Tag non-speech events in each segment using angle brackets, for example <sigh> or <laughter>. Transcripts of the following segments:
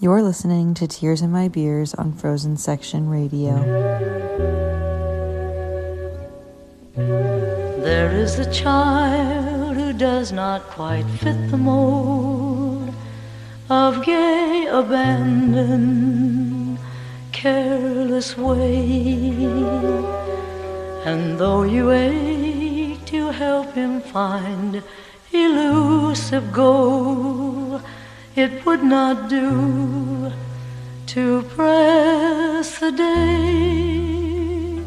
You're listening to Tears in My Beers on Frozen Section Radio. There is a child who does not quite fit the mold of gay abandon, careless way. And though you ache to help him find elusive goal, it would not do to press the day.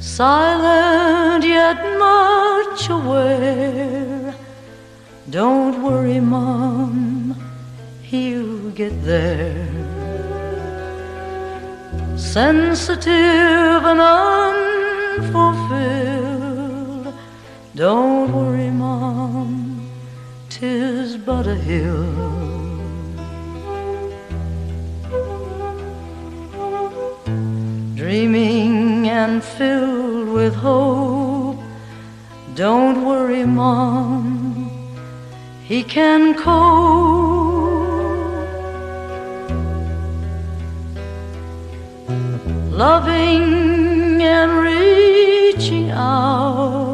Silent yet much aware. Don't worry, Mom, he'll get there. Sensitive and unfulfilled. Don't worry, Mom, tis but a hill. Dreaming and filled with hope. Don't worry, Mom, he can cope. Loving and reaching out.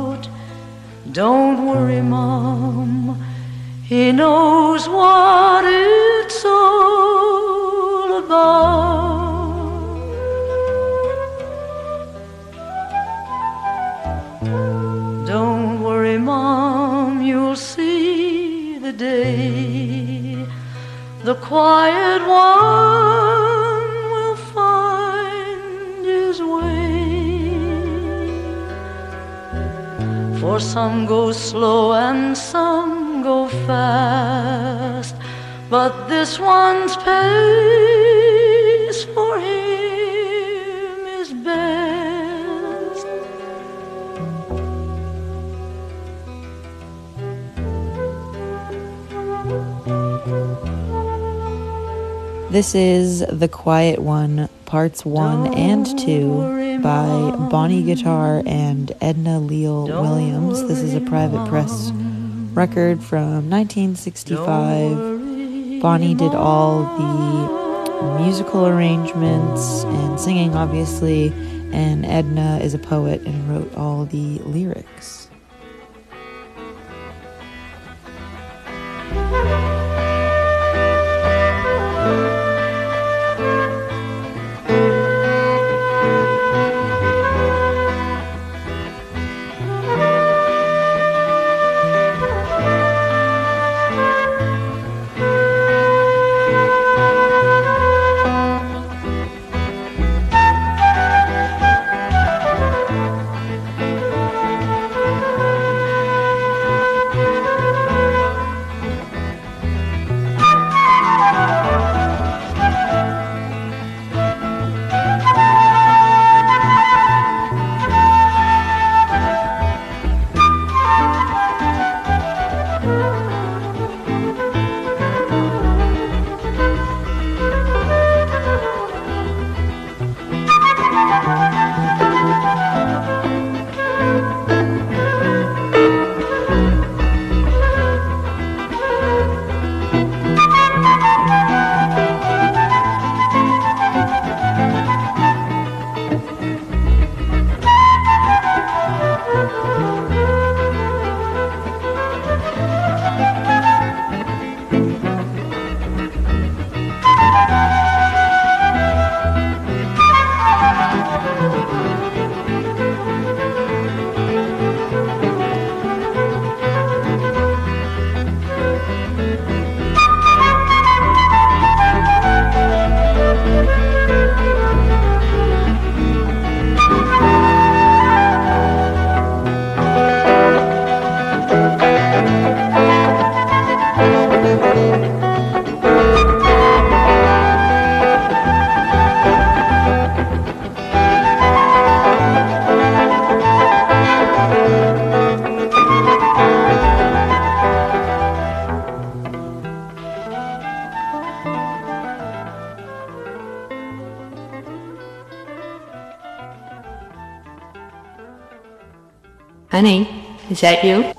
Don't worry, Mom, he knows what it's all about. Don't worry, Mom, you'll see the day. The quiet one For some go slow and some go fast. But this one's pace for him is best. This is The Quiet One, parts one and two by Bonnie Guitar and Edna Leal Williams. This is a private press record from 1965. Bonnie did all the musical arrangements and singing, obviously, and Edna is a poet and wrote all the lyrics. Is that you?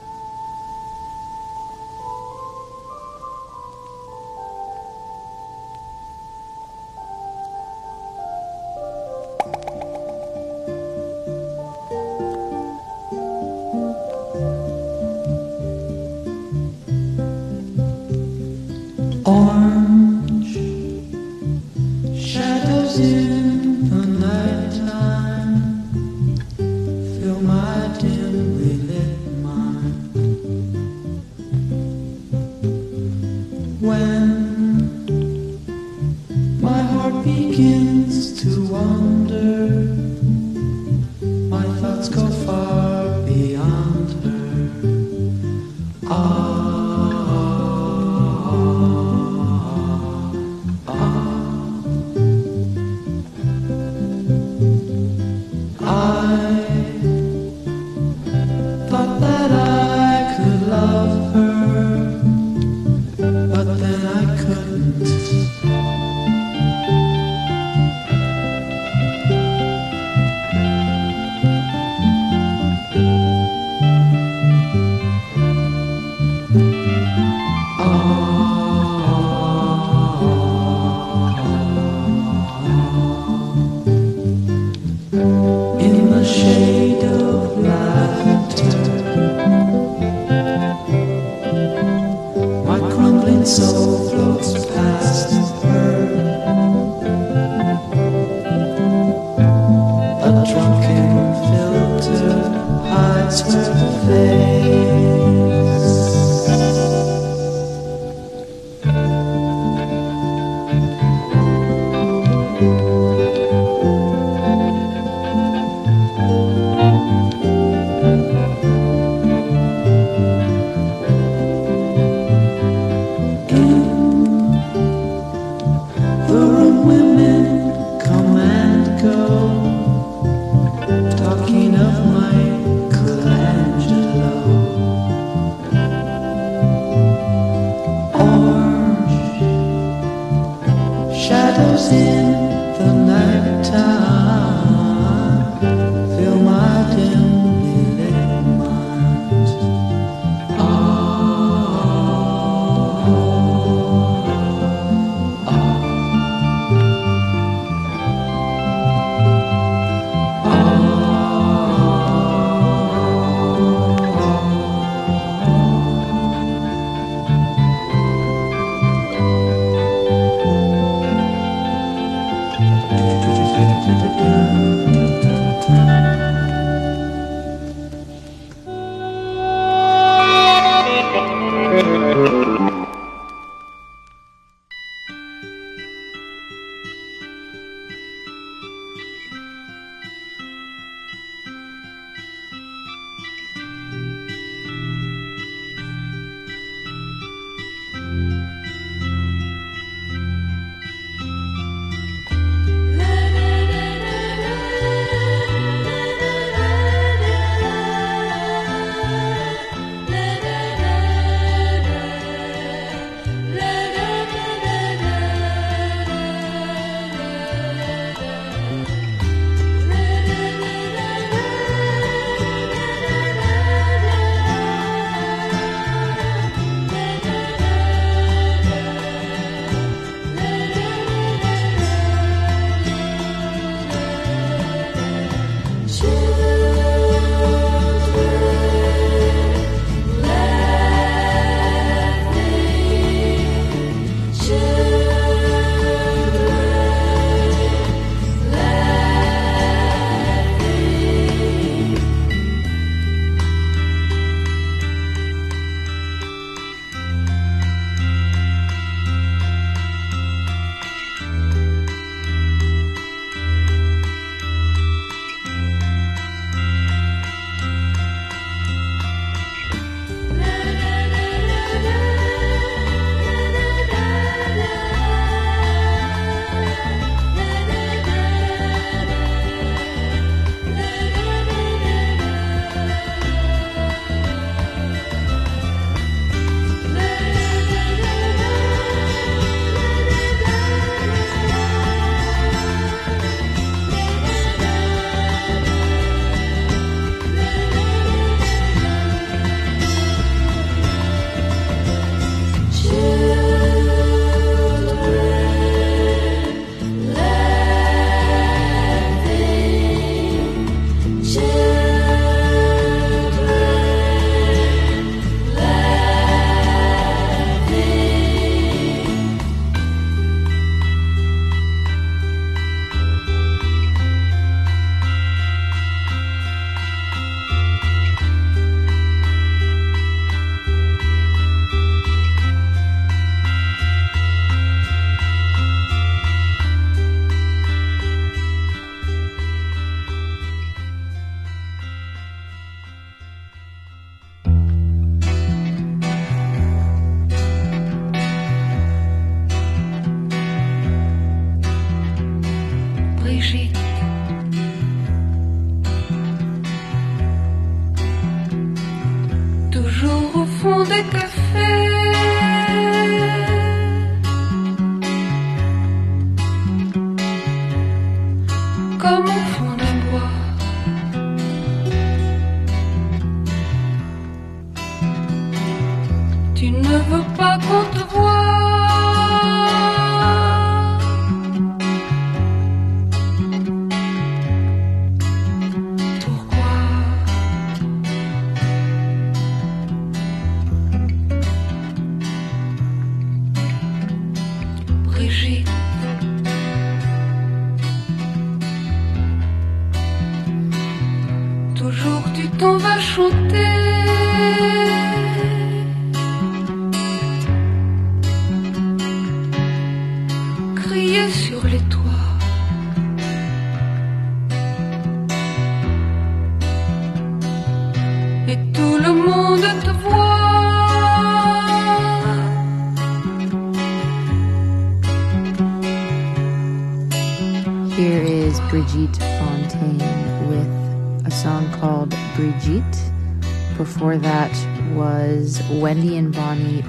Tu ne veux pas qu'on te voie.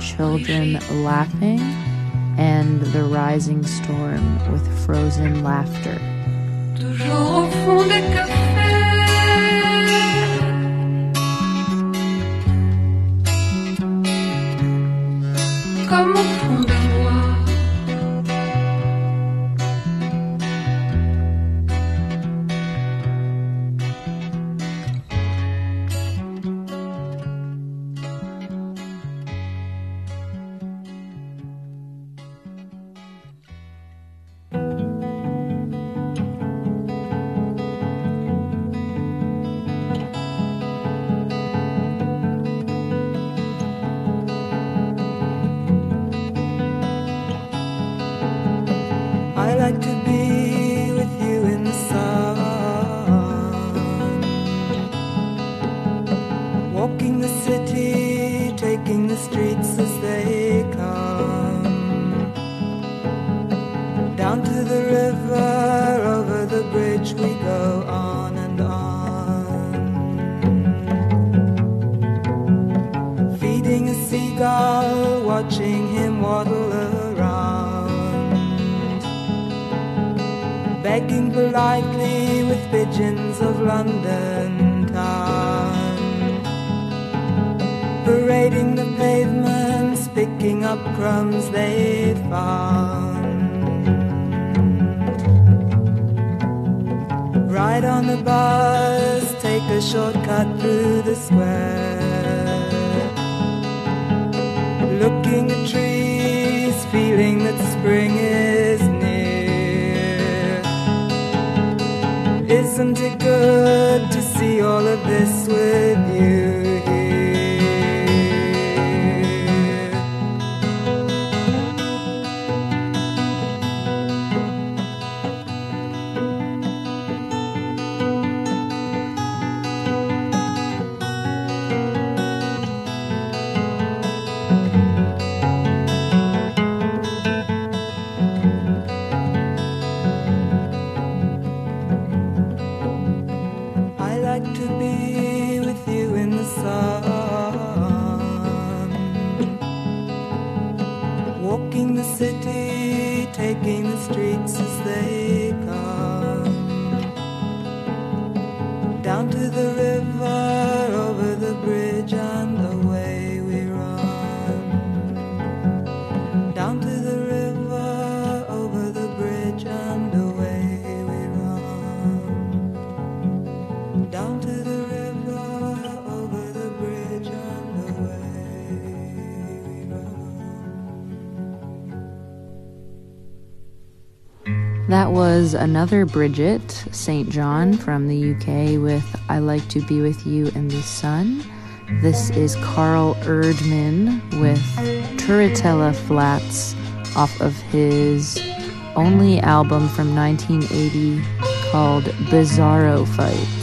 Children Laughing, and The Rising Storm with Frozen Laughter. London town, parading the pavements, picking up crumbs they found. Ride on the bus, take a shortcut through the square, looking at trees, feeling that spring is this with was another Bridget St. John from the UK with I Like to Be With You in the Sun. This is Carl Erdman with Turritella Flats off of his only album from 1980 called Bizarro Fights.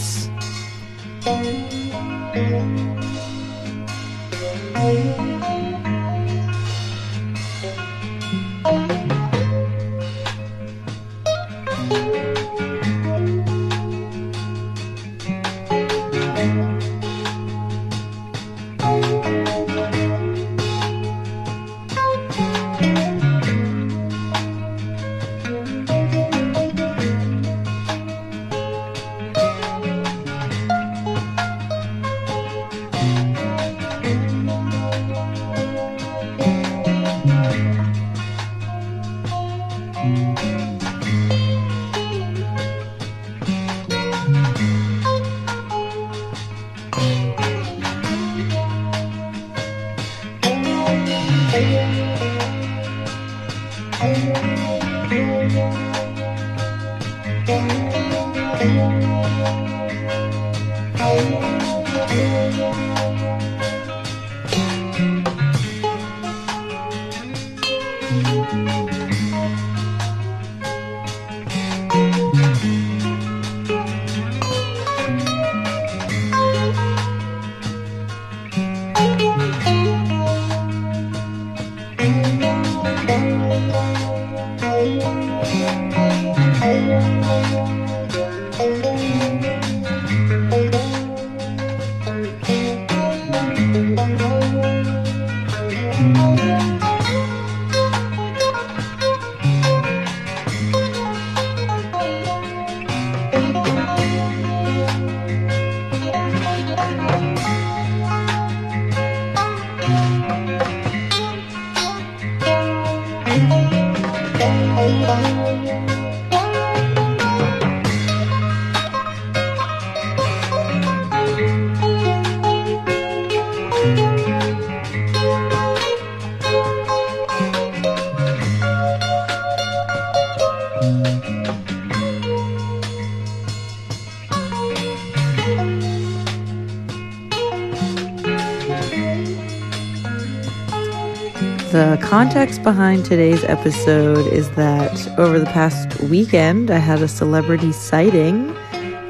Context behind today's episode is that over the past weekend, I had a celebrity sighting.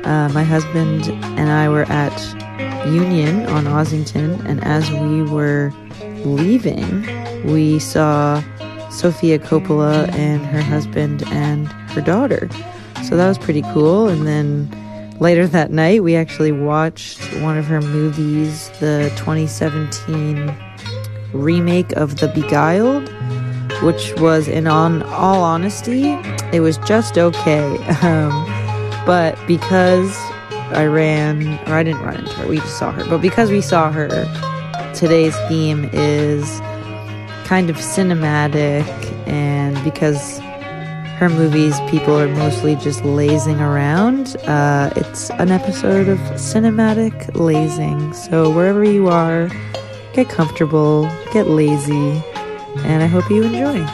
Uh, my husband and I were at Union on Ossington, and as we were leaving, we saw Sofia Coppola and her husband and her daughter. So that was pretty cool. And then later that night, we actually watched one of her movies, the 2017 remake of The Beguiled, which was, in on all honesty, it was just okay. <laughs> Um, but because I ran, or I didn't run into her, we just saw her. But because we saw her, today's theme is kind of cinematic, and because her movies, people are mostly just lazing around. Uh, it's an episode of cinematic lazing. So wherever you are, get comfortable, get lazy, and I hope you enjoy.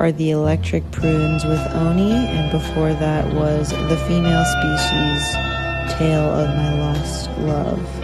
Are the electric prunes with Onie, and before that was the female species Tale of My Lost Love.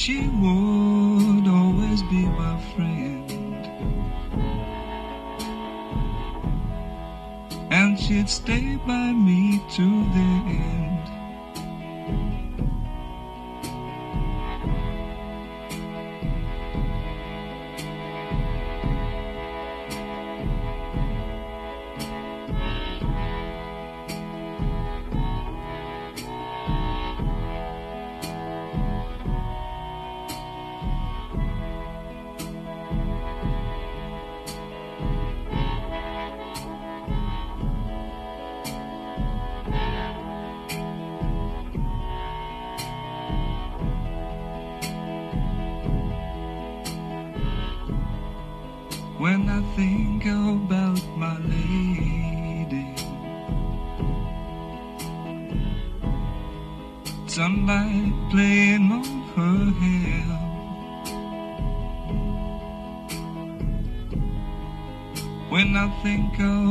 To the sunlight playing on her hair. When I think of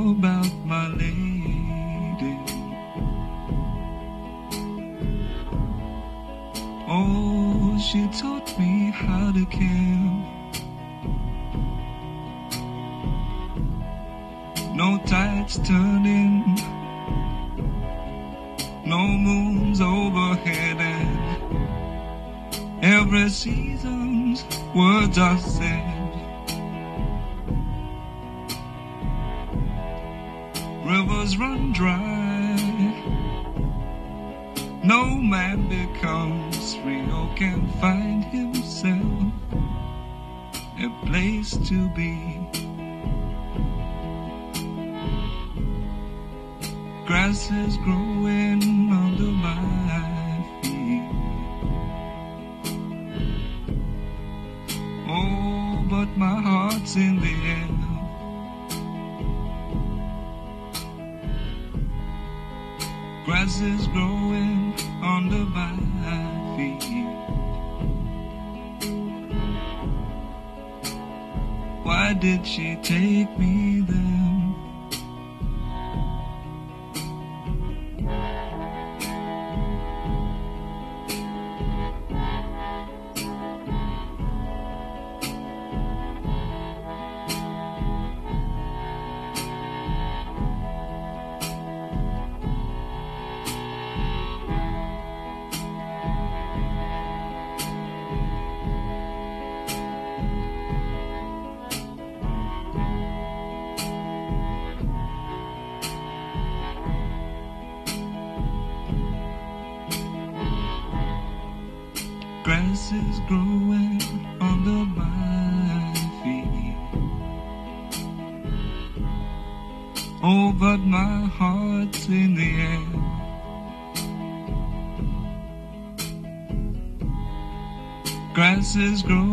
Grass is growing under my feet. Why did she take me there? grass is growing.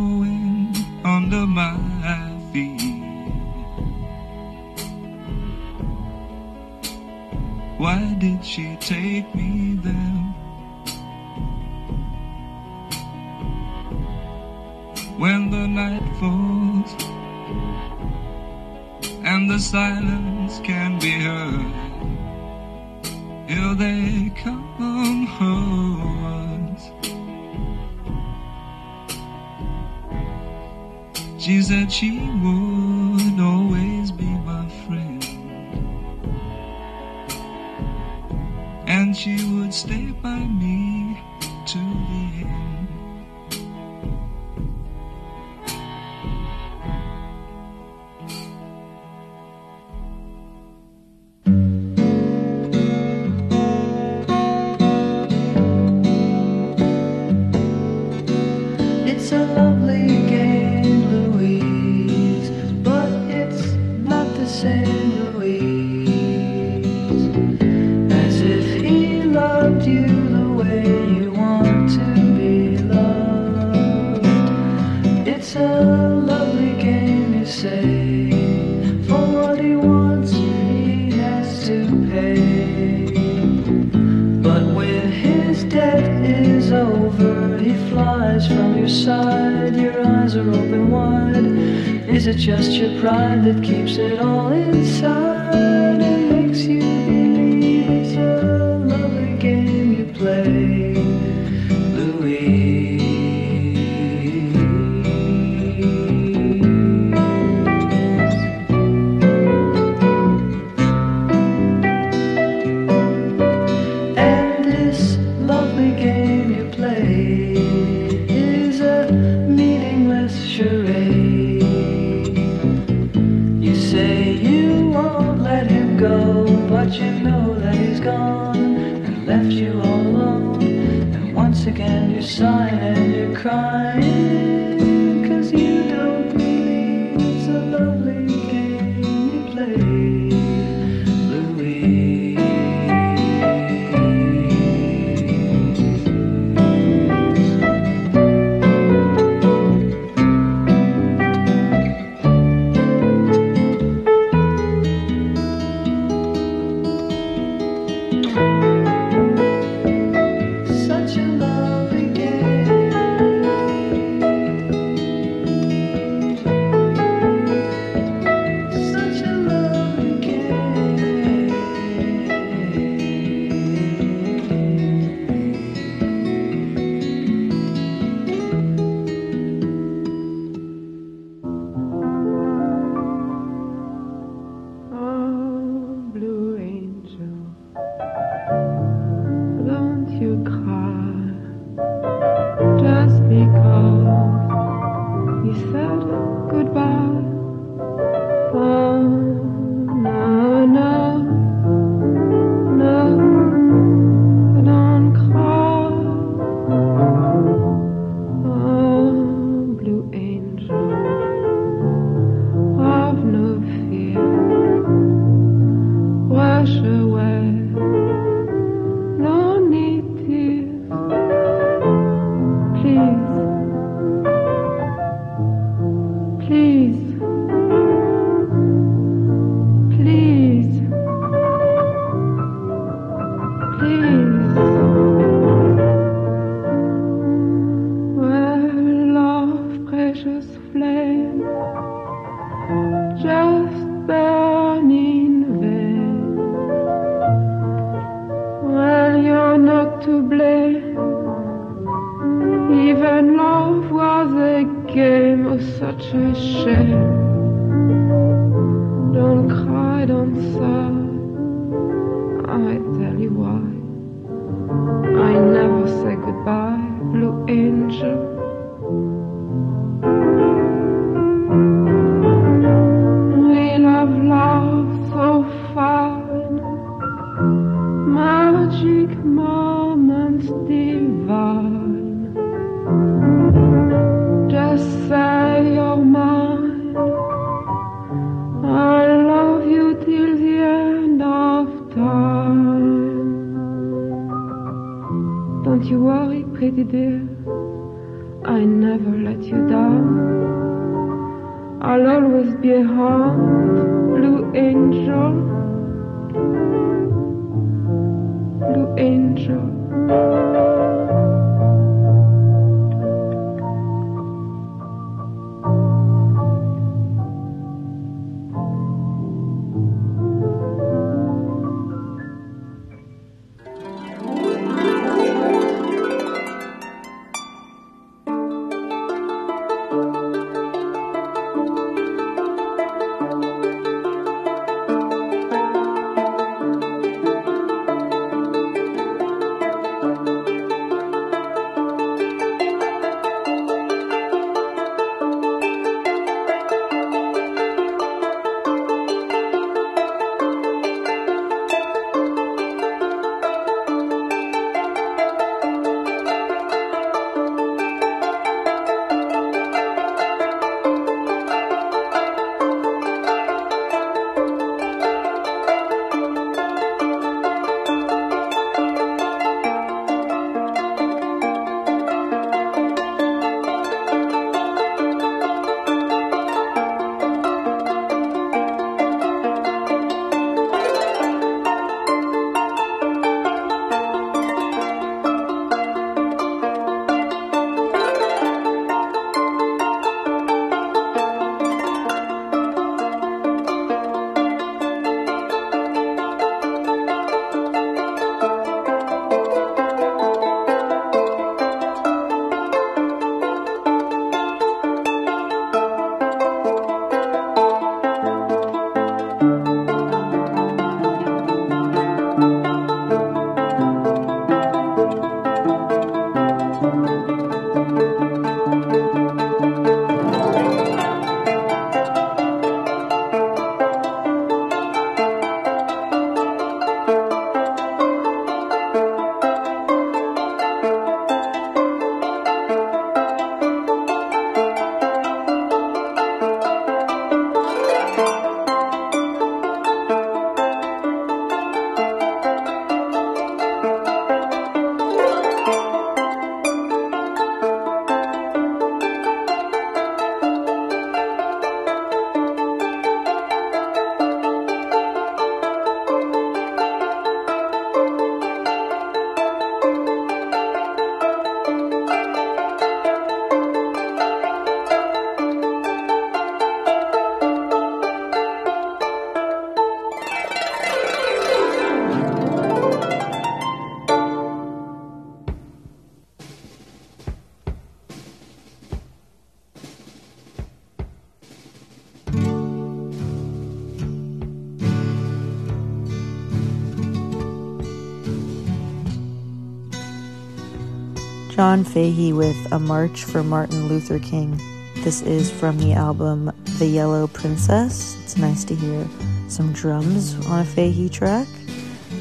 Fahey with A March for Martin Luther King. This is from the album The Yellow Princess. It's nice to hear some drums on a Fahey track.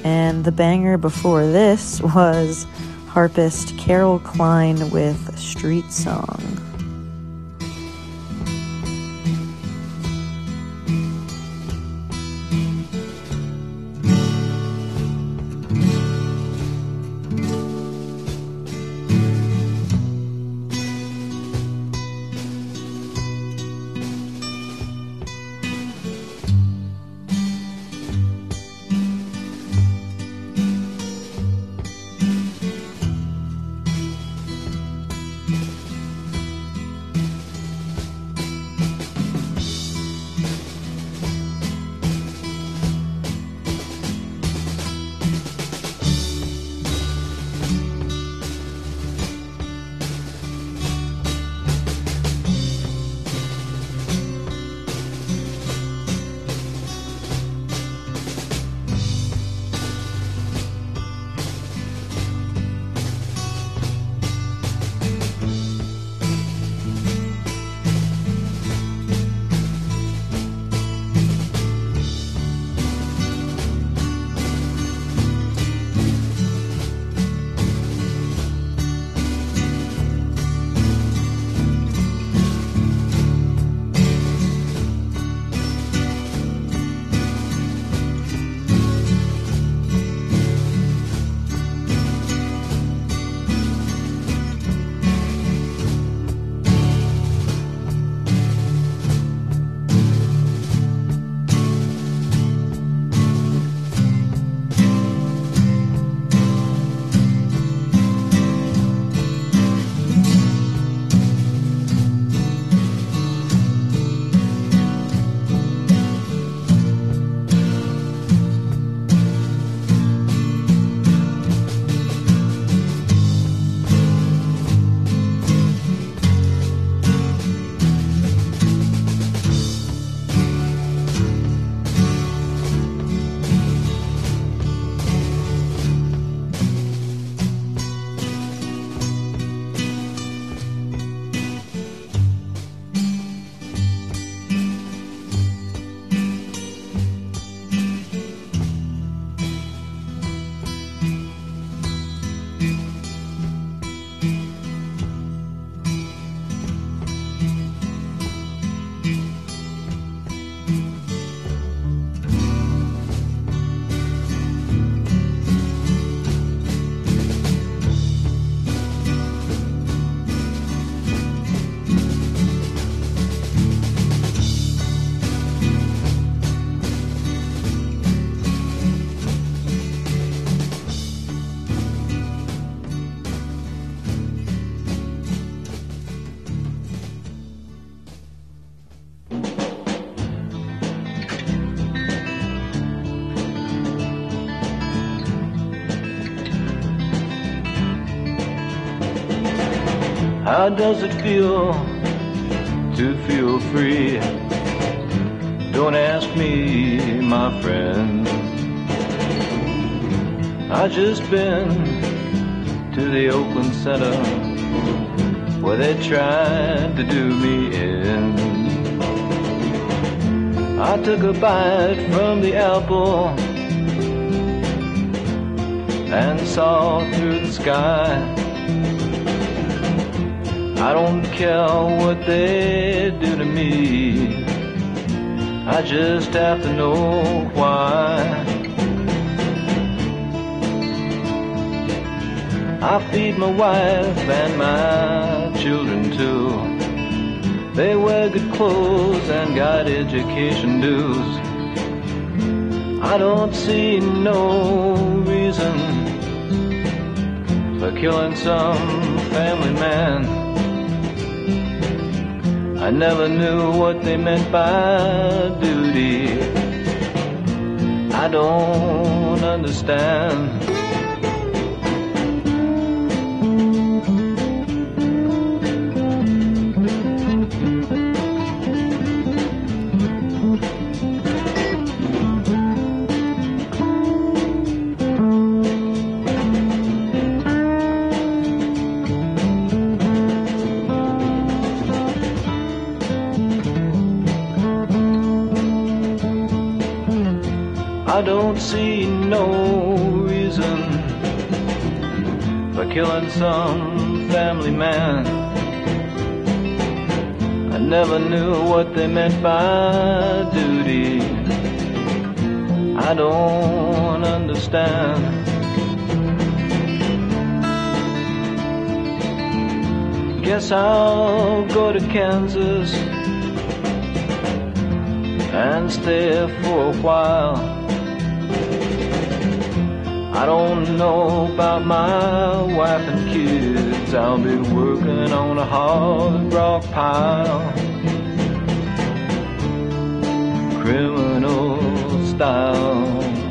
And the banger before this was harpist Carol Kleyn with Street Song. How does it feel to feel free? Don't ask me, my friend. I just been to the Oakland Center where they tried to do me in. I took a bite from the apple and saw through the sky. I don't care what they do to me. I just have to know why. I feed my wife and my children too. They wear good clothes and got education dues. I don't see no reason for killing some family man. I never knew what they meant by duty. I don't understand. For some family man. I never knew what they meant by duty. I don't understand. Guess I'll go to Kansas and stay for a while. I don't know about my wife and kids. I'll be working on a hard rock pile. Criminal style.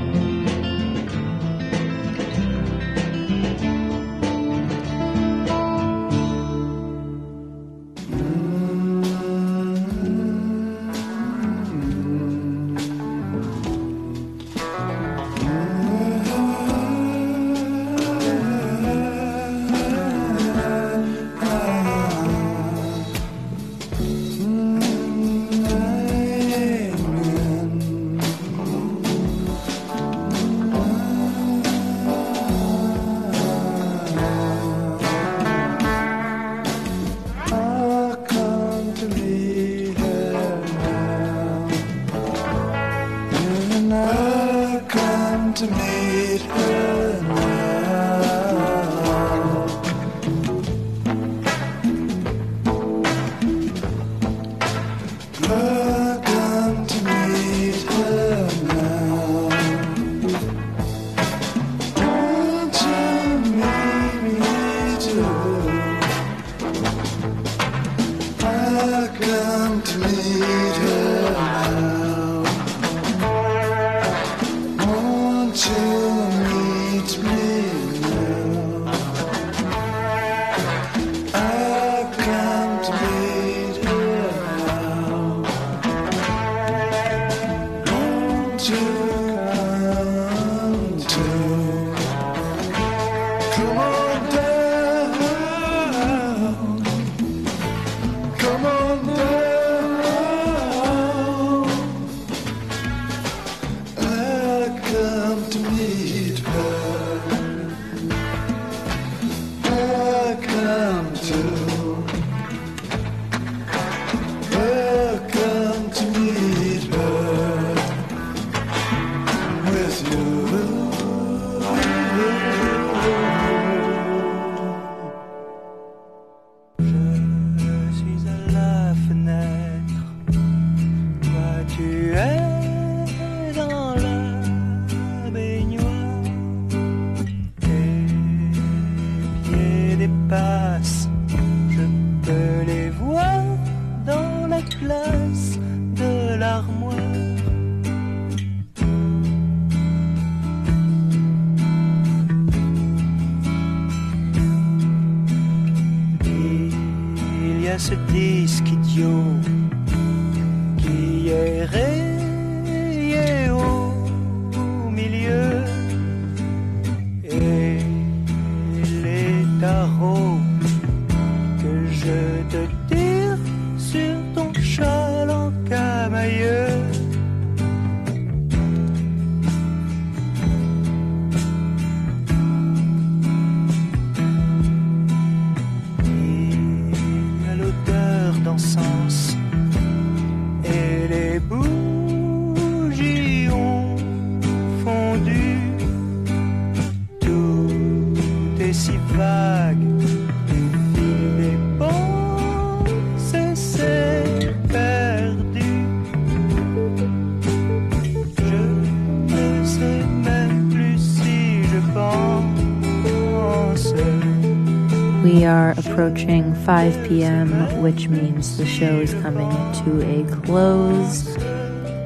We are approaching 5 p.m., which means the show is coming to a close.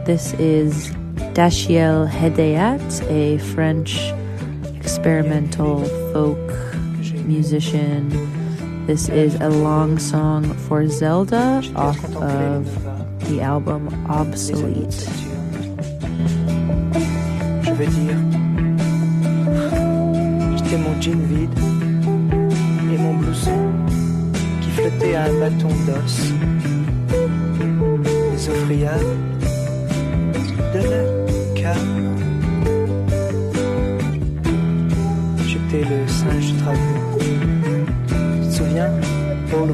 This is Dashiell Hedayat, a French experimental folk musician. This is a long song for Zelda off of the album Obsolete. Je veux dire, j'étais mon jean vide à un bâton d'os. Les offriades de la cave. J'étais le singe travu. Tu te souviens, Paul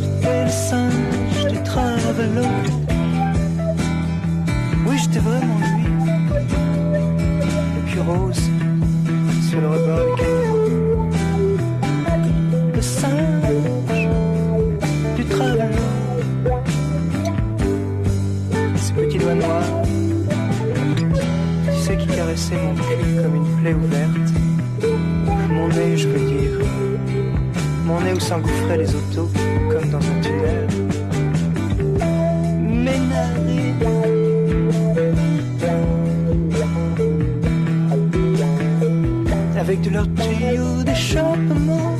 J'étais le singe du travelot. Oui, j'étais vraiment lui. Le cul rose sur le rebord du. Mon comme une plaie ouverte. Mon nez, je veux dire. Mon nez où s'engouffraient les autos comme dans un tunnel. Mes narines. avec de leurs tuyaux d'échappement,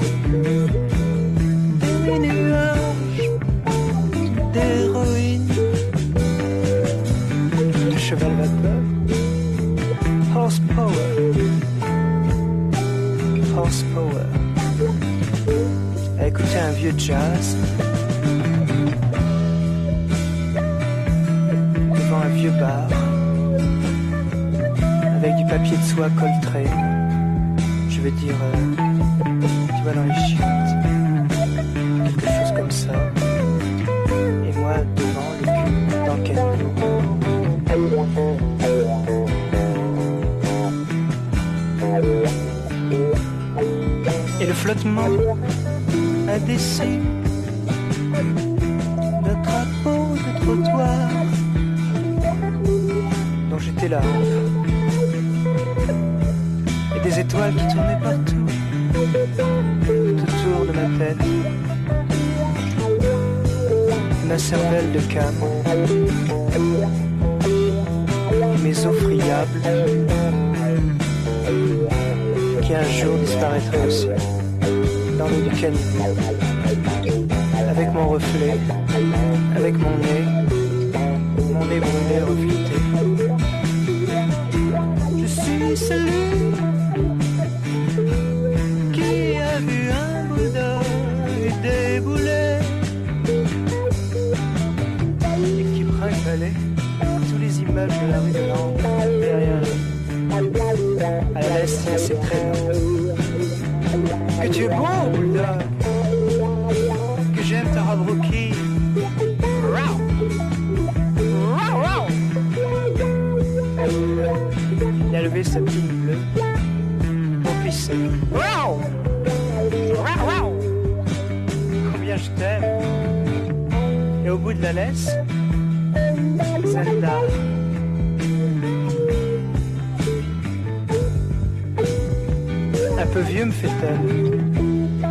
vieux jazz. Devant un vieux bar. Avec du papier de soie coltré. Je veux dire, euh, tu vois, dans les chiottes, quelque chose comme ça. Et moi, devant le cul, dans le caniveau. Et le flottement indécis d'un drapeau de trottoir. Dont j'étais la hampe et des étoiles qui tournaient partout, tout autour de ma tête. Ma cervelle de cam, mes eaux friables, qui un jour disparaîtraient aussi, avec mon reflet, avec mon nez, mon nez brûlé reflété. Je suis celui qui a vu un bulldog débouler et qui brinque-ballait tous les immeubles de la rue de Langres derrière. À l'est, ses. Tu es Que j'aime ta robe rookie. Rau, rau. Il a levé sa plume bleue. Rau, rau. Combien je t'aime Et au bout de la laisse, Zelda. Peu vieux, me fait-elle.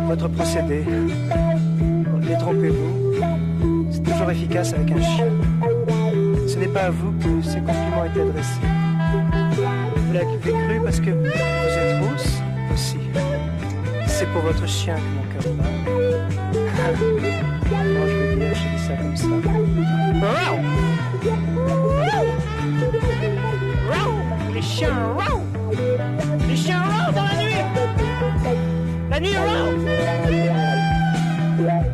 Votre procédé. Détrompez-vous. C'est toujours efficace avec un chien. Ce n'est pas à vous que ces compliments étaient adressés. Vous l'avez cru parce que vous êtes rousse aussi. C'est pour votre chien que mon cœur bat. Comment je vais dire, je dis ça comme ça. Les chiens La nuit row! Les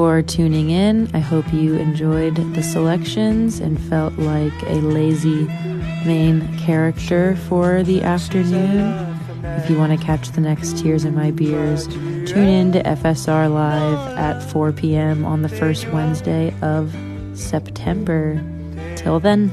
for tuning in. I hope you enjoyed the selections and felt like a lazy main character for the afternoon. If you want to catch the next Tears in My Beers, tune in to FSR Live at 4 p.m. on the first Wednesday of September. Till then.